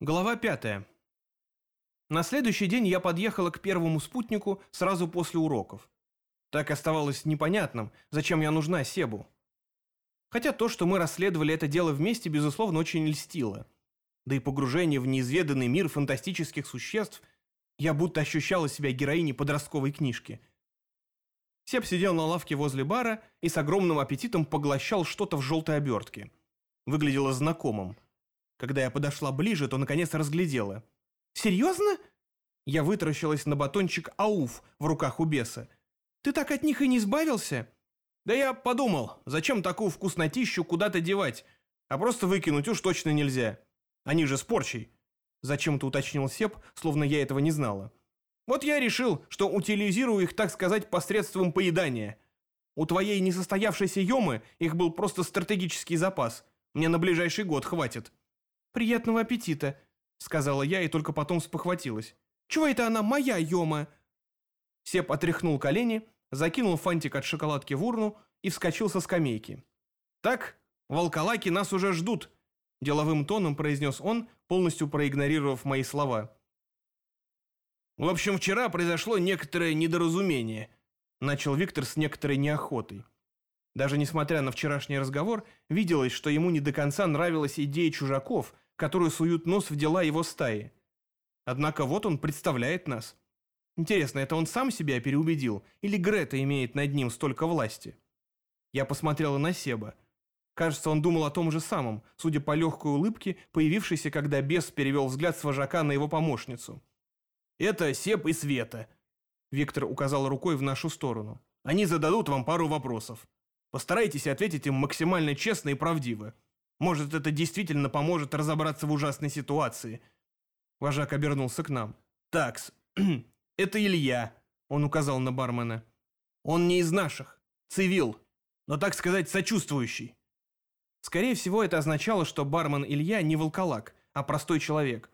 Глава пятая. На следующий день я подъехала к первому спутнику сразу после уроков. Так оставалось непонятным, зачем я нужна Себу. Хотя то, что мы расследовали это дело вместе, безусловно, очень льстило. Да и погружение в неизведанный мир фантастических существ я будто ощущала себя героиней подростковой книжки. Себ сидел на лавке возле бара и с огромным аппетитом поглощал что-то в желтой обертке. Выглядело знакомым – когда я подошла ближе, то наконец разглядела. «Серьезно?» Я вытаращилась на батончик ауф в руках у беса. «Ты так от них и не избавился?» «Да я подумал, зачем такую вкуснотищу куда-то девать, а просто выкинуть уж точно нельзя. Они же с порчей». Зачем-то уточнил Сеп, словно я этого не знала. «Вот я решил, что утилизирую их, так сказать, посредством поедания. У твоей несостоявшейся Йомы их был просто стратегический запас. Мне на ближайший год хватит». «Приятного аппетита», — сказала я и только потом спохватилась. «Чего это она моя, Йома?» Сеп отряхнул колени, закинул фантик от шоколадки в урну и вскочил со скамейки. «Так, волколаки нас уже ждут», — деловым тоном произнес он, полностью проигнорировав мои слова. «В общем, вчера произошло некоторое недоразумение», — начал Виктор с некоторой неохотой. Даже несмотря на вчерашний разговор, виделось, что ему не до конца нравилась идея чужаков, которые суют нос в дела его стаи. Однако вот он представляет нас. Интересно, это он сам себя переубедил, или Грета имеет над ним столько власти? Я посмотрела на Себа. Кажется, он думал о том же самом, судя по легкой улыбке, появившейся, когда бес перевел взгляд с вожака на его помощницу. «Это Себ и Света», — Виктор указал рукой в нашу сторону. «Они зададут вам пару вопросов. Постарайтесь ответить им максимально честно и правдиво. Может, это действительно поможет разобраться в ужасной ситуации. Вожак обернулся к нам. «Такс, это Илья», — он указал на бармена. «Он не из наших, цивил, но, так сказать, сочувствующий». Скорее всего, это означало, что бармен Илья не волколак, а простой человек.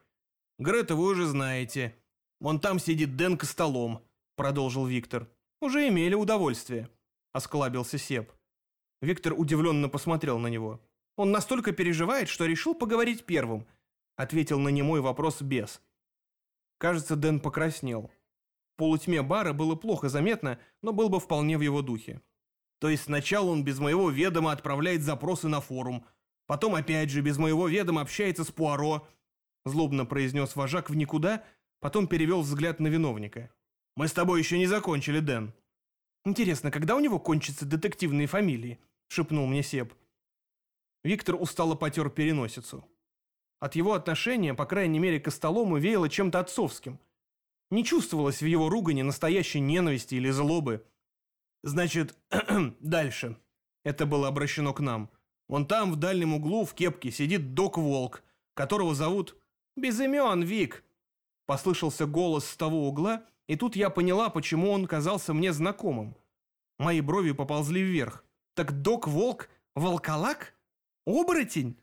«Грета вы уже знаете. Вон там сидит Дэн столом», — продолжил Виктор. «Уже имели удовольствие», — осклабился Сеп. Виктор удивленно посмотрел на него. «Он настолько переживает, что решил поговорить первым», ответил на немой вопрос бес. Кажется, Дэн покраснел. В полутьме бара было плохо заметно, но был бы вполне в его духе. То есть сначала он без моего ведома отправляет запросы на форум, потом опять же без моего ведома общается с Пуаро, злобно произнес вожак в никуда, потом перевел взгляд на виновника. «Мы с тобой еще не закончили, Дэн». «Интересно, когда у него кончатся детективные фамилии?» — шепнул мне Себ. Виктор устало потер переносицу. От его отношения, по крайней мере, к столому веяло чем-то отцовским. Не чувствовалось в его ругане настоящей ненависти или злобы. «Значит, дальше». Это было обращено к нам. Вон там, в дальнем углу, в кепке, сидит док-волк, которого зовут... «Без имен, Вик!» Послышался голос с того угла, и тут я поняла, почему он казался мне знакомым. Мои брови поползли вверх. Так док-волк – волколак? Оборотень?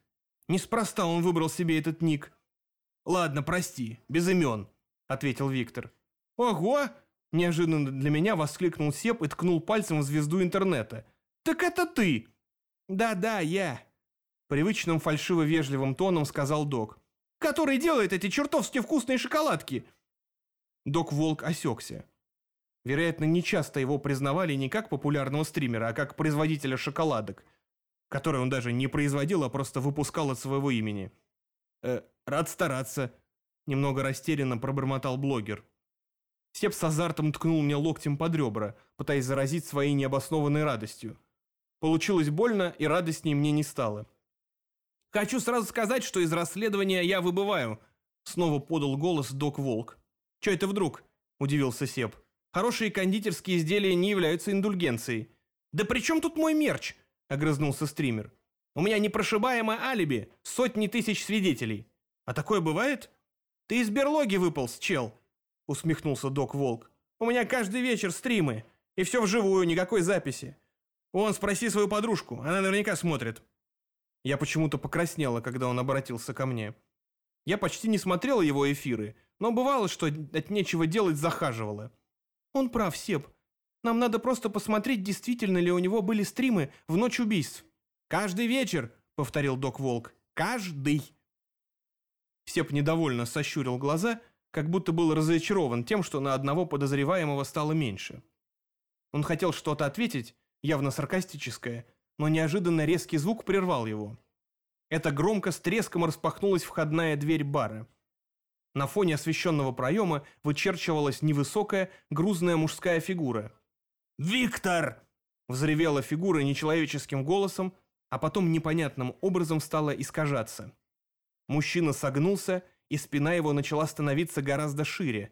Неспроста он выбрал себе этот ник. «Ладно, прости, без имен», – ответил Виктор. «Ого!» – неожиданно для меня воскликнул Сеп и ткнул пальцем в звезду интернета. «Так это ты!» «Да-да, я!» Привычным фальшиво-вежливым тоном сказал док. «Который делает эти чертовски вкусные шоколадки!» Док-волк осекся. Вероятно, нечасто его признавали не как популярного стримера, а как производителя шоколадок, которые он даже не производил, а просто выпускал от своего имени. «Э, рад стараться», — немного растерянно пробормотал блогер. Сеп с азартом ткнул мне локтем под ребра, пытаясь заразить своей необоснованной радостью. Получилось больно, и радостней мне не стало. «Хочу сразу сказать, что из расследования я выбываю», — снова подал голос док Волк. «Че это вдруг?» — удивился Сеп. Хорошие кондитерские изделия не являются индульгенцией. «Да при чем тут мой мерч?» – огрызнулся стример. «У меня непрошибаемое алиби, сотни тысяч свидетелей. А такое бывает?» «Ты из берлоги выполз, чел!» – усмехнулся док Волк. «У меня каждый вечер стримы, и все вживую, никакой записи. Вон, спроси свою подружку, она наверняка смотрит». Я почему-то покраснела, когда он обратился ко мне. Я почти не смотрела его эфиры, но бывало, что от нечего делать захаживала. Он прав, Сеп. Нам надо просто посмотреть, действительно ли у него были стримы в ночь убийств. Каждый вечер, повторил док Волк. Каждый. Сеп недовольно сощурил глаза, как будто был разочарован тем, что на одного подозреваемого стало меньше. Он хотел что-то ответить, явно саркастическое, но неожиданно резкий звук прервал его. Это громко с треском распахнулась входная дверь бара. На фоне освещенного проема вычерчивалась невысокая, грузная мужская фигура. «Виктор!» – взревела фигура нечеловеческим голосом, а потом непонятным образом стала искажаться. Мужчина согнулся, и спина его начала становиться гораздо шире.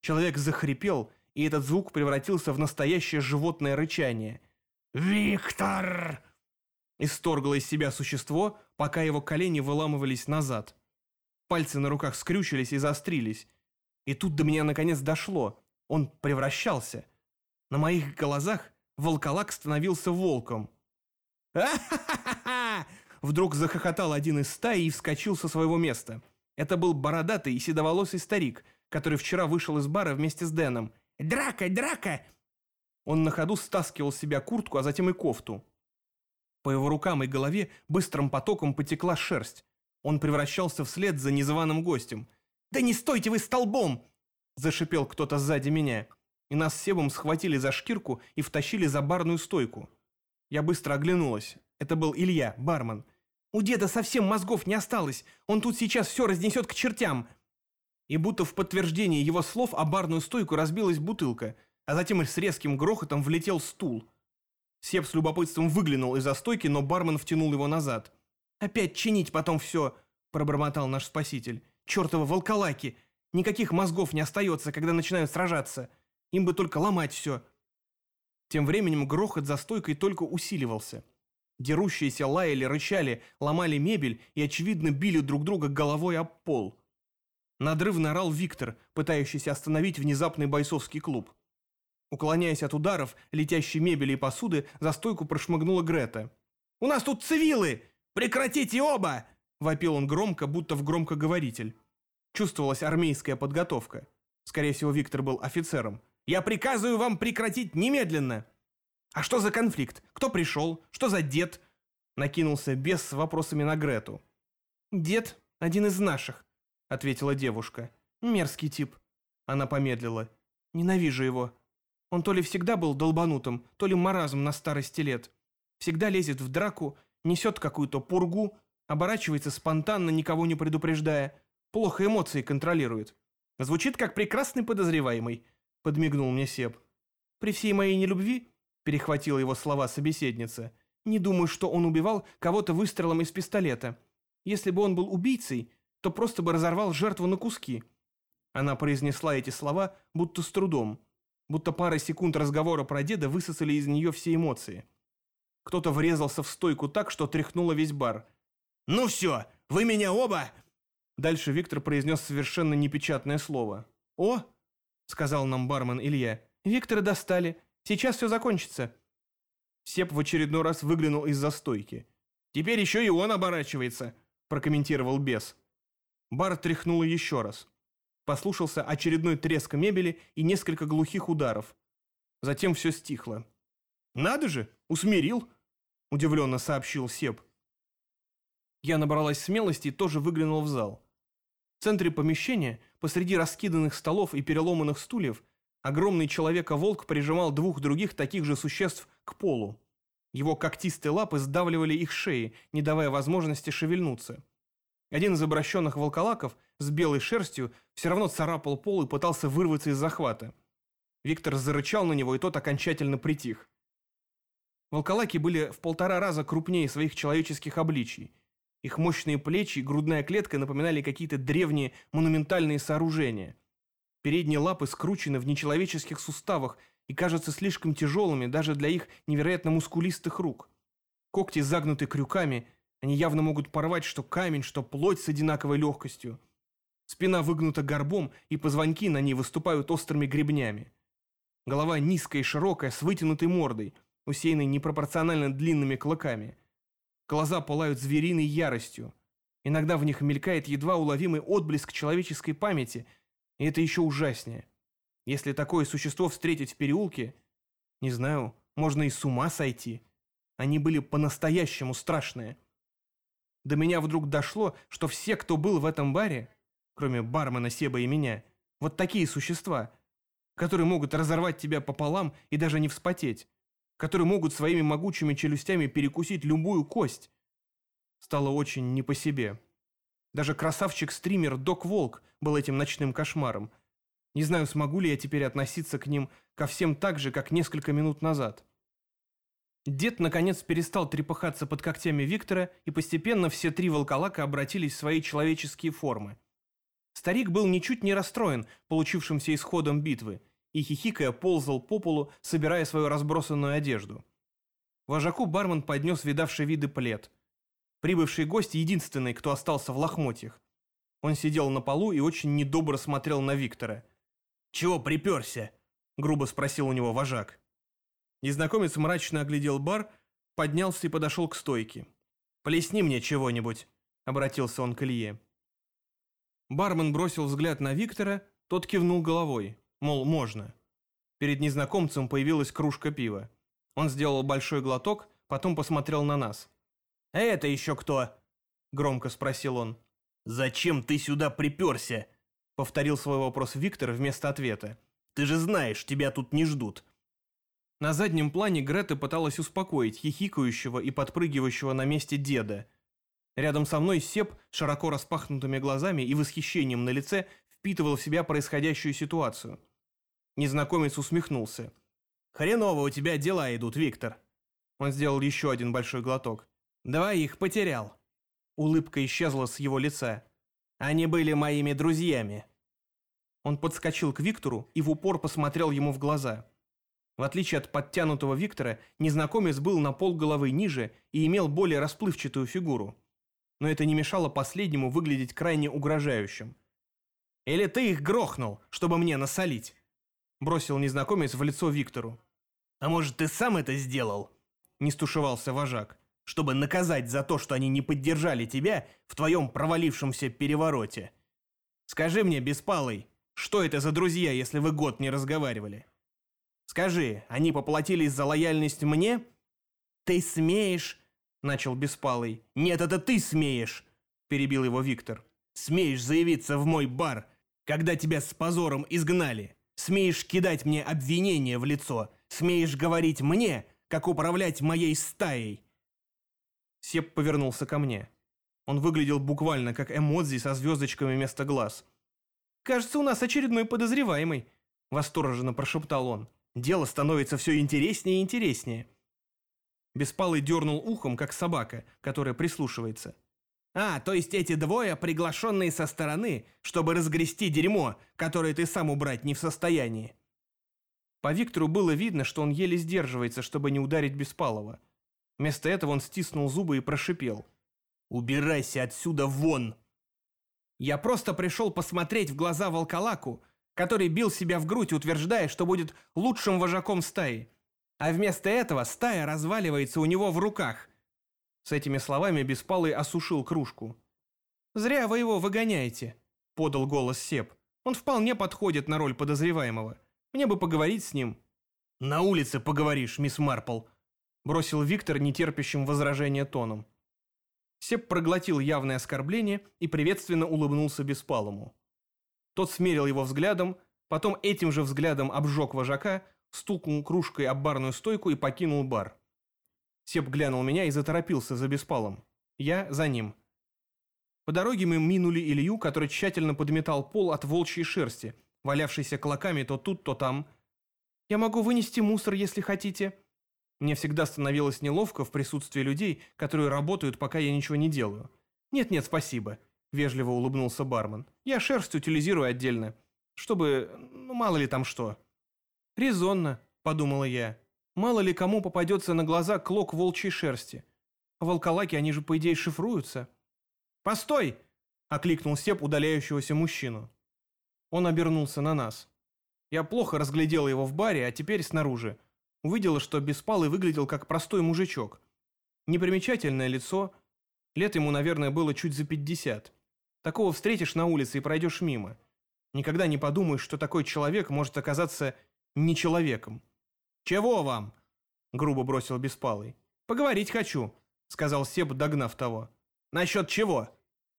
Человек захрипел, и этот звук превратился в настоящее животное рычание. «Виктор!» Исторгло из себя существо, пока его колени выламывались назад. Пальцы на руках скрючились и заострились. И тут до меня наконец дошло. Он превращался. На моих глазах волколак становился волком. «А-ха-ха-ха!» Вдруг захохотал один из стаи и вскочил со своего места. Это был бородатый и седоволосый старик, который вчера вышел из бара вместе с Дэном. «Драка! Драка!» Он на ходу стаскивал с себя куртку, а затем и кофту. По его рукам и голове быстрым потоком потекла шерсть. Он превращался вслед за незваным гостем. «Да не стойте вы столбом!» Зашипел кто-то сзади меня. И нас с Себом схватили за шкирку и втащили за барную стойку. Я быстро оглянулась. Это был Илья, бармен. «У деда совсем мозгов не осталось. Он тут сейчас все разнесет к чертям!» И будто в подтверждение его слов о барную стойку разбилась бутылка, а затем с резким грохотом влетел стул. Сеп с любопытством выглянул из-за стойки, но бармен втянул его назад. «Опять чинить потом все!» – пробормотал наш спаситель. «Чертовы волколаки! Никаких мозгов не остается, когда начинают сражаться. Им бы только ломать все!» Тем временем грохот за стойкой только усиливался. Дерущиеся лаяли, рычали, ломали мебель и, очевидно, били друг друга головой об пол. Надрывно орал Виктор, пытающийся остановить внезапный бойцовский клуб. Уклоняясь от ударов, летящей мебели и посуды, за стойку прошмыгнула Грета. «У нас тут цивилы! Прекратите оба!» – вопил он громко, будто в громкоговоритель. Чувствовалась армейская подготовка. Скорее всего, Виктор был офицером. «Я приказываю вам прекратить немедленно!» «А что за конфликт? Кто пришел? Что за дед?» Накинулся бес с вопросами на Грету. «Дед – один из наших», – ответила девушка. «Мерзкий тип». Она помедлила. «Ненавижу его. Он то ли всегда был долбанутым, то ли маразм на старости лет. Всегда лезет в драку, несет какую-то пургу, оборачивается спонтанно, никого не предупреждая, плохо эмоции контролирует. Звучит как прекрасный подозреваемый, подмигнул мне Себ. При всей моей нелюбви, перехватила его слова собеседница, не думаю, что он убивал кого-то выстрелом из пистолета. Если бы он был убийцей, то просто бы разорвал жертву на куски. Она произнесла эти слова будто с трудом будто пара секунд разговора про деда высосали из нее все эмоции. Кто-то врезался в стойку так, что тряхнуло весь бар. «Ну все, вы меня оба!» Дальше Виктор произнес совершенно непечатное слово. «О!» — сказал нам бармен Илья. «Виктора достали. Сейчас все закончится». Сеп в очередной раз выглянул из-за стойки. «Теперь еще и он оборачивается», — прокомментировал бес. Бар тряхнуло еще раз. Послушался очередной треск мебели и несколько глухих ударов. Затем все стихло. «Надо же, усмирил!» – удивленно сообщил Сеп. Я набралась смелости и тоже выглянул в зал. В центре помещения, посреди раскиданных столов и переломанных стульев, огромный человека-волк прижимал двух других таких же существ к полу. Его когтистые лапы сдавливали их шеи, не давая возможности шевельнуться. Один из обращенных волколаков с белой шерстью все равно царапал пол и пытался вырваться из захвата. Виктор зарычал на него, и тот окончательно притих. Волколаки были в полтора раза крупнее своих человеческих обличий. Их мощные плечи и грудная клетка напоминали какие-то древние монументальные сооружения. Передние лапы скручены в нечеловеческих суставах и кажутся слишком тяжелыми даже для их невероятно мускулистых рук. Когти загнуты крюками – они явно могут порвать что камень, что плоть с одинаковой легкостью. Спина выгнута горбом, и позвонки на ней выступают острыми гребнями. Голова низкая и широкая, с вытянутой мордой, усеянной непропорционально длинными клыками. Глаза пылают звериной яростью. Иногда в них мелькает едва уловимый отблеск человеческой памяти, и это еще ужаснее. Если такое существо встретить в переулке, не знаю, можно и с ума сойти. Они были по-настоящему страшные. До меня вдруг дошло, что все, кто был в этом баре, кроме бармена Себа и меня, вот такие существа, которые могут разорвать тебя пополам и даже не вспотеть, которые могут своими могучими челюстями перекусить любую кость. Стало очень не по себе. Даже красавчик-стример Док Волк был этим ночным кошмаром. Не знаю, смогу ли я теперь относиться к ним ко всем так же, как несколько минут назад. Дед, наконец, перестал трепыхаться под когтями Виктора, и постепенно все три волколака обратились в свои человеческие формы. Старик был ничуть не расстроен получившимся исходом битвы, и хихикая ползал по полу, собирая свою разбросанную одежду. Вожаку бармен поднес видавший виды плед. Прибывший гость единственный, кто остался в лохмотьях. Он сидел на полу и очень недобро смотрел на Виктора. «Чего приперся?» – грубо спросил у него вожак. Незнакомец мрачно оглядел бар, поднялся и подошел к стойке. «Плесни мне чего-нибудь», – обратился он к Илье. Бармен бросил взгляд на Виктора, тот кивнул головой, мол, можно. Перед незнакомцем появилась кружка пива. Он сделал большой глоток, потом посмотрел на нас. «А это еще кто?» – громко спросил он. «Зачем ты сюда приперся?» – повторил свой вопрос Виктор вместо ответа. «Ты же знаешь, тебя тут не ждут». На заднем плане Грета пыталась успокоить хихикающего и подпрыгивающего на месте деда – Рядом со мной Сеп, широко распахнутыми глазами и восхищением на лице, впитывал в себя происходящую ситуацию. Незнакомец усмехнулся. «Хреново у тебя дела идут, Виктор». Он сделал еще один большой глоток. «Давай их потерял». Улыбка исчезла с его лица. «Они были моими друзьями». Он подскочил к Виктору и в упор посмотрел ему в глаза. В отличие от подтянутого Виктора, незнакомец был на пол головы ниже и имел более расплывчатую фигуру но это не мешало последнему выглядеть крайне угрожающим. «Или ты их грохнул, чтобы мне насолить?» Бросил незнакомец в лицо Виктору. «А может, ты сам это сделал?» Не стушевался вожак. «Чтобы наказать за то, что они не поддержали тебя в твоем провалившемся перевороте. Скажи мне, Беспалый, что это за друзья, если вы год не разговаривали? Скажи, они поплатились за лояльность мне? Ты смеешь — начал Беспалый. «Нет, это ты смеешь!» — перебил его Виктор. «Смеешь заявиться в мой бар, когда тебя с позором изгнали. Смеешь кидать мне обвинения в лицо. Смеешь говорить мне, как управлять моей стаей». Сеп повернулся ко мне. Он выглядел буквально как эмодзи со звездочками вместо глаз. «Кажется, у нас очередной подозреваемый», — восторженно прошептал он. «Дело становится все интереснее и интереснее». Беспалый дернул ухом, как собака, которая прислушивается. «А, то есть эти двое, приглашенные со стороны, чтобы разгрести дерьмо, которое ты сам убрать не в состоянии». По Виктору было видно, что он еле сдерживается, чтобы не ударить Беспалова. Вместо этого он стиснул зубы и прошипел. «Убирайся отсюда вон!» «Я просто пришел посмотреть в глаза волколаку, который бил себя в грудь, утверждая, что будет лучшим вожаком стаи. А вместо этого стая разваливается у него в руках. С этими словами Беспалый осушил кружку. «Зря вы его выгоняете», — подал голос Сеп. «Он вполне подходит на роль подозреваемого. Мне бы поговорить с ним». «На улице поговоришь, мисс Марпл», — бросил Виктор нетерпящим возражения тоном. Сеп проглотил явное оскорбление и приветственно улыбнулся Беспалому. Тот смерил его взглядом, потом этим же взглядом обжег вожака, стукнул кружкой об барную стойку и покинул бар. Сеп глянул меня и заторопился за беспалом. Я за ним. По дороге мы минули Илью, который тщательно подметал пол от волчьей шерсти, валявшейся клоками то тут, то там. «Я могу вынести мусор, если хотите». Мне всегда становилось неловко в присутствии людей, которые работают, пока я ничего не делаю. «Нет-нет, спасибо», — вежливо улыбнулся бармен. «Я шерсть утилизирую отдельно, чтобы... ну, мало ли там что». «Резонно», — подумала я. «Мало ли кому попадется на глаза клок волчьей шерсти. волколаки, они же, по идее, шифруются». «Постой!» — окликнул Сеп удаляющегося мужчину. Он обернулся на нас. Я плохо разглядела его в баре, а теперь снаружи. Увидела, что Беспалый выглядел как простой мужичок. Непримечательное лицо. Лет ему, наверное, было чуть за пятьдесят. Такого встретишь на улице и пройдешь мимо. Никогда не подумаешь, что такой человек может оказаться не человеком. «Чего вам?» — грубо бросил Беспалый. «Поговорить хочу», — сказал Себ, догнав того. Насчет чего?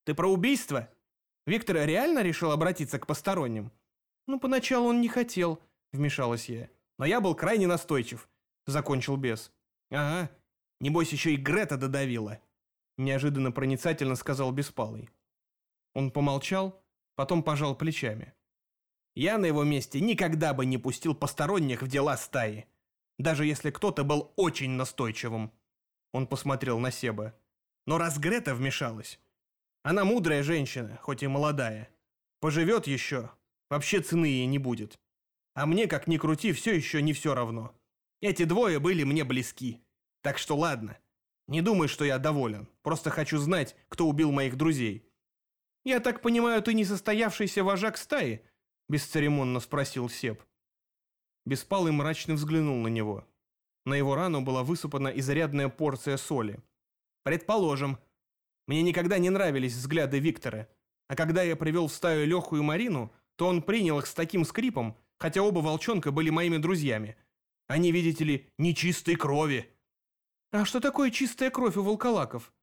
Ты про убийство? Виктор реально решил обратиться к посторонним? Ну, поначалу он не хотел, вмешалась я. Но я был крайне настойчив, закончил бес. Ага, небось еще и Грета додавила. Неожиданно проницательно сказал Беспалый. Он помолчал, потом пожал плечами. Я на его месте никогда бы не пустил посторонних в дела стаи, даже если кто-то был очень настойчивым. Он посмотрел на Себа. Но раз Грета вмешалась, она мудрая женщина, хоть и молодая. Поживет еще, вообще цены ей не будет. А мне, как ни крути, все еще не все равно. Эти двое были мне близки. Так что ладно. Не думай, что я доволен. Просто хочу знать, кто убил моих друзей. «Я так понимаю, ты не состоявшийся вожак стаи?» – бесцеремонно спросил Сеп. Беспалый мрачно взглянул на него. На его рану была высыпана изрядная порция соли. «Предположим. Мне никогда не нравились взгляды Виктора. А когда я привел в стаю Леху и Марину, то он принял их с таким скрипом, хотя оба волчонка были моими друзьями. Они, видите ли, нечистой крови». «А что такое чистая кровь у волколаков?»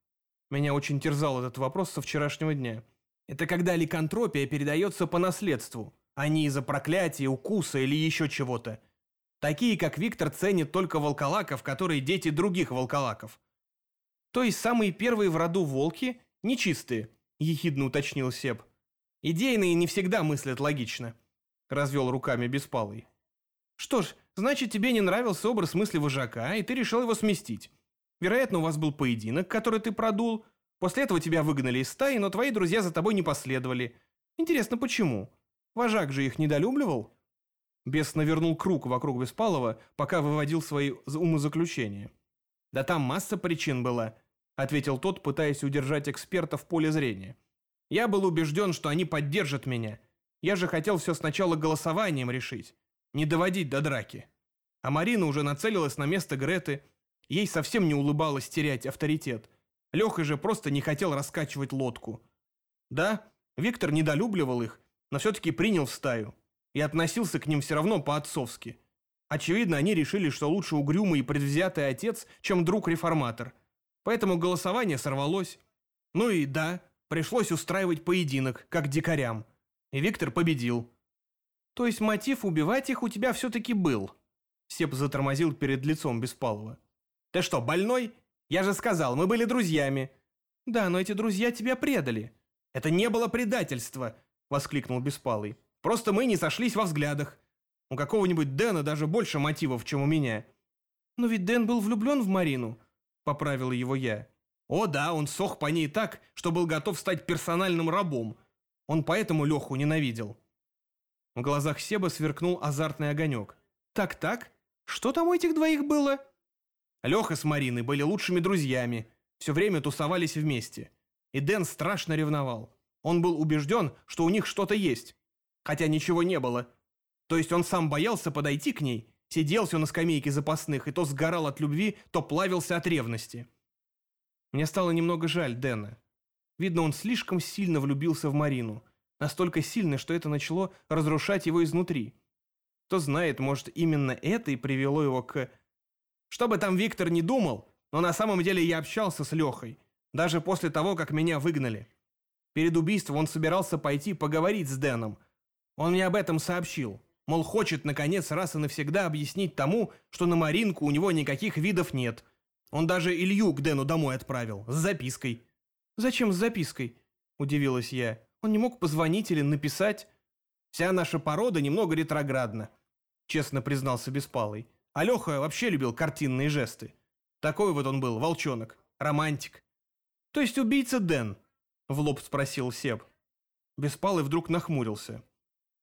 Меня очень терзал этот вопрос со вчерашнего дня. Это когда ликантропия передается по наследству, а не из-за проклятия, укуса или еще чего-то. Такие, как Виктор, ценят только волколаков, которые дети других волколаков. То есть самые первые в роду волки нечистые, ехидно уточнил Себ. Идейные не всегда мыслят логично, развел руками Беспалый. Что ж, значит тебе не нравился образ мысли вожака, и ты решил его сместить. Вероятно, у вас был поединок, который ты продул, После этого тебя выгнали из стаи, но твои друзья за тобой не последовали. Интересно, почему? Вожак же их недолюбливал?» Бес навернул круг вокруг Беспалова, пока выводил свои умозаключения. «Да там масса причин была», — ответил тот, пытаясь удержать эксперта в поле зрения. «Я был убежден, что они поддержат меня. Я же хотел все сначала голосованием решить, не доводить до драки. А Марина уже нацелилась на место Греты, ей совсем не улыбалось терять авторитет. Леха же просто не хотел раскачивать лодку. Да, Виктор недолюбливал их, но все-таки принял в стаю. И относился к ним все равно по-отцовски. Очевидно, они решили, что лучше угрюмый и предвзятый отец, чем друг-реформатор. Поэтому голосование сорвалось. Ну и да, пришлось устраивать поединок, как дикарям. И Виктор победил. То есть мотив убивать их у тебя все-таки был? Сеп затормозил перед лицом Беспалова. Ты что, больной? Я же сказал, мы были друзьями». «Да, но эти друзья тебя предали». «Это не было предательство», — воскликнул Беспалый. «Просто мы не сошлись во взглядах. У какого-нибудь Дэна даже больше мотивов, чем у меня». «Но ведь Дэн был влюблен в Марину», — поправил его я. «О да, он сох по ней так, что был готов стать персональным рабом. Он поэтому Леху ненавидел». В глазах Себа сверкнул азартный огонек. «Так-так, что там у этих двоих было?» Леха с Мариной были лучшими друзьями, все время тусовались вместе. И Дэн страшно ревновал. Он был убежден, что у них что-то есть. Хотя ничего не было. То есть он сам боялся подойти к ней, сидел все на скамейке запасных и то сгорал от любви, то плавился от ревности. Мне стало немного жаль Дэна. Видно, он слишком сильно влюбился в Марину. Настолько сильно, что это начало разрушать его изнутри. Кто знает, может, именно это и привело его к что бы там Виктор не думал, но на самом деле я общался с Лехой, даже после того, как меня выгнали. Перед убийством он собирался пойти поговорить с Дэном. Он мне об этом сообщил. Мол, хочет, наконец, раз и навсегда объяснить тому, что на Маринку у него никаких видов нет. Он даже Илью к Дэну домой отправил, с запиской. «Зачем с запиской?» – удивилась я. «Он не мог позвонить или написать?» «Вся наша порода немного ретроградна», – честно признался Беспалый. Алёха вообще любил картинные жесты. Такой вот он был, волчонок, романтик. То есть убийца Дэн? В лоб спросил Себ. Беспалый вдруг нахмурился.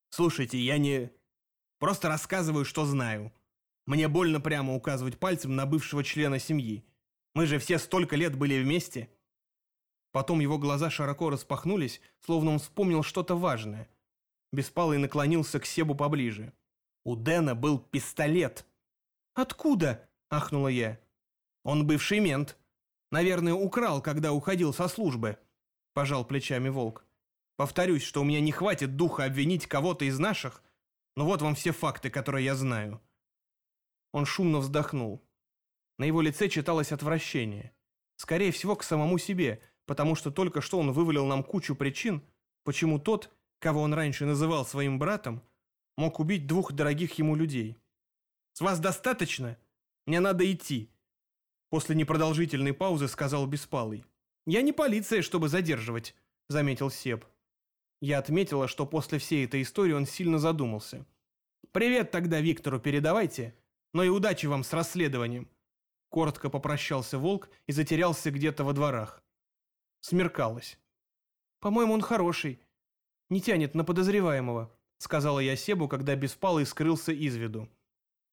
Слушайте, я не... Просто рассказываю, что знаю. Мне больно прямо указывать пальцем на бывшего члена семьи. Мы же все столько лет были вместе. Потом его глаза широко распахнулись, словно он вспомнил что-то важное. Беспалый наклонился к Себу поближе. У Дэна был пистолет. «Откуда?» – ахнула я. «Он бывший мент. Наверное, украл, когда уходил со службы», – пожал плечами волк. «Повторюсь, что у меня не хватит духа обвинить кого-то из наших, но вот вам все факты, которые я знаю». Он шумно вздохнул. На его лице читалось отвращение. Скорее всего, к самому себе, потому что только что он вывалил нам кучу причин, почему тот, кого он раньше называл своим братом, мог убить двух дорогих ему людей. «С вас достаточно? Мне надо идти», — после непродолжительной паузы сказал Беспалый. «Я не полиция, чтобы задерживать», — заметил Сеп. Я отметила, что после всей этой истории он сильно задумался. «Привет тогда Виктору передавайте, но и удачи вам с расследованием». Коротко попрощался Волк и затерялся где-то во дворах. Смеркалось. «По-моему, он хороший. Не тянет на подозреваемого», — сказала я Себу, когда Беспалый скрылся из виду.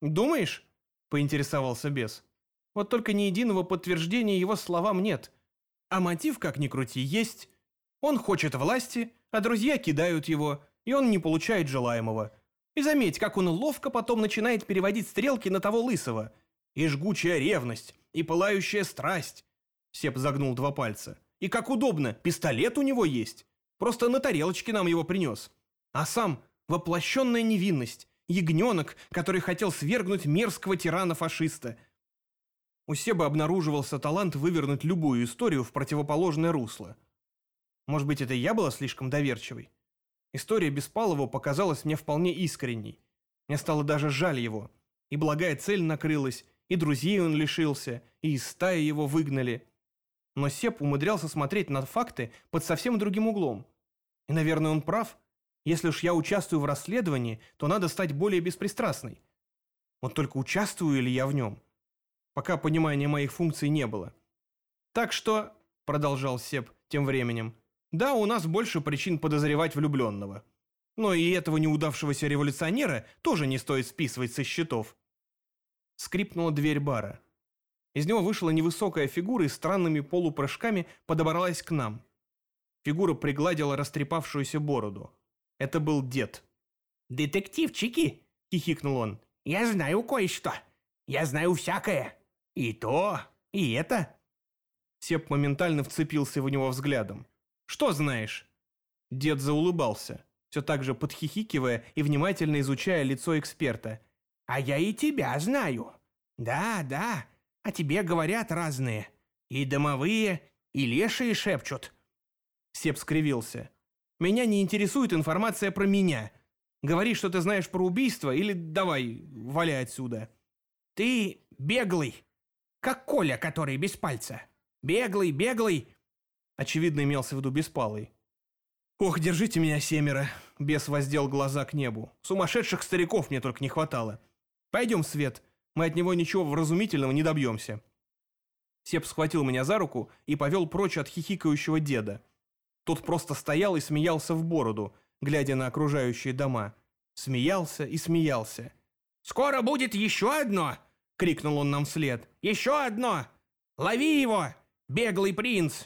«Думаешь?» — поинтересовался бес. «Вот только ни единого подтверждения его словам нет. А мотив, как ни крути, есть. Он хочет власти, а друзья кидают его, и он не получает желаемого. И заметь, как он ловко потом начинает переводить стрелки на того лысого. И жгучая ревность, и пылающая страсть. Сеп загнул два пальца. И как удобно, пистолет у него есть. Просто на тарелочке нам его принес. А сам воплощенная невинность, ягненок, который хотел свергнуть мерзкого тирана-фашиста. У Себа обнаруживался талант вывернуть любую историю в противоположное русло – может быть, это я была слишком доверчивой? История Беспалова показалась мне вполне искренней. Мне стало даже жаль его. И благая цель накрылась, и друзей он лишился, и из стаи его выгнали. Но Сеп умудрялся смотреть на факты под совсем другим углом. И, наверное, он прав. Если уж я участвую в расследовании, то надо стать более беспристрастной. Вот только участвую ли я в нем? Пока понимания моих функций не было. Так что, продолжал Сеп тем временем, да, у нас больше причин подозревать влюбленного. Но и этого неудавшегося революционера тоже не стоит списывать со счетов. Скрипнула дверь бара. Из него вышла невысокая фигура и странными полупрыжками подобралась к нам. Фигура пригладила растрепавшуюся бороду. Это был дед. «Детективчики!» – хихикнул он. «Я знаю кое-что. Я знаю всякое. И то, и это». Сеп моментально вцепился в него взглядом. Что знаешь?» Дед заулыбался, все так же подхихикивая и внимательно изучая лицо эксперта. «А я и тебя знаю. Да, да, о тебе говорят разные. И домовые, и лешие шепчут». Сеп скривился. «Меня не интересует информация про меня. Говори, что ты знаешь про убийство, или давай, валяй отсюда». «Ты беглый, как Коля, который без пальца. Беглый, беглый, Очевидно, имелся в виду Беспалый. «Ох, держите меня, семеро!» Бес воздел глаза к небу. «Сумасшедших стариков мне только не хватало. Пойдем, Свет, мы от него ничего вразумительного не добьемся». Сеп схватил меня за руку и повел прочь от хихикающего деда. Тот просто стоял и смеялся в бороду, глядя на окружающие дома. Смеялся и смеялся. «Скоро будет еще одно!» — крикнул он нам вслед. «Еще одно! Лови его, беглый принц!»